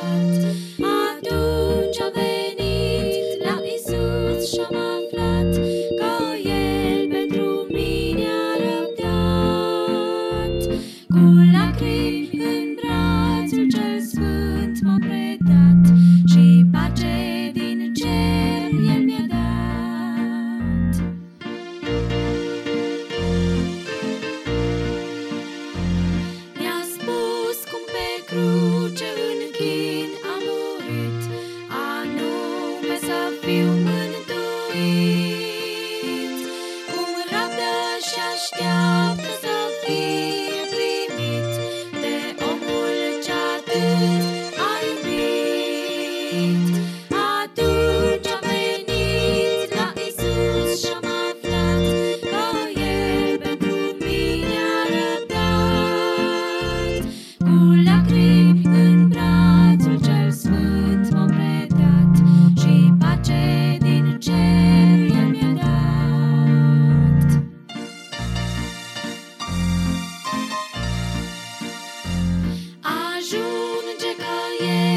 heart. Thank. yeah.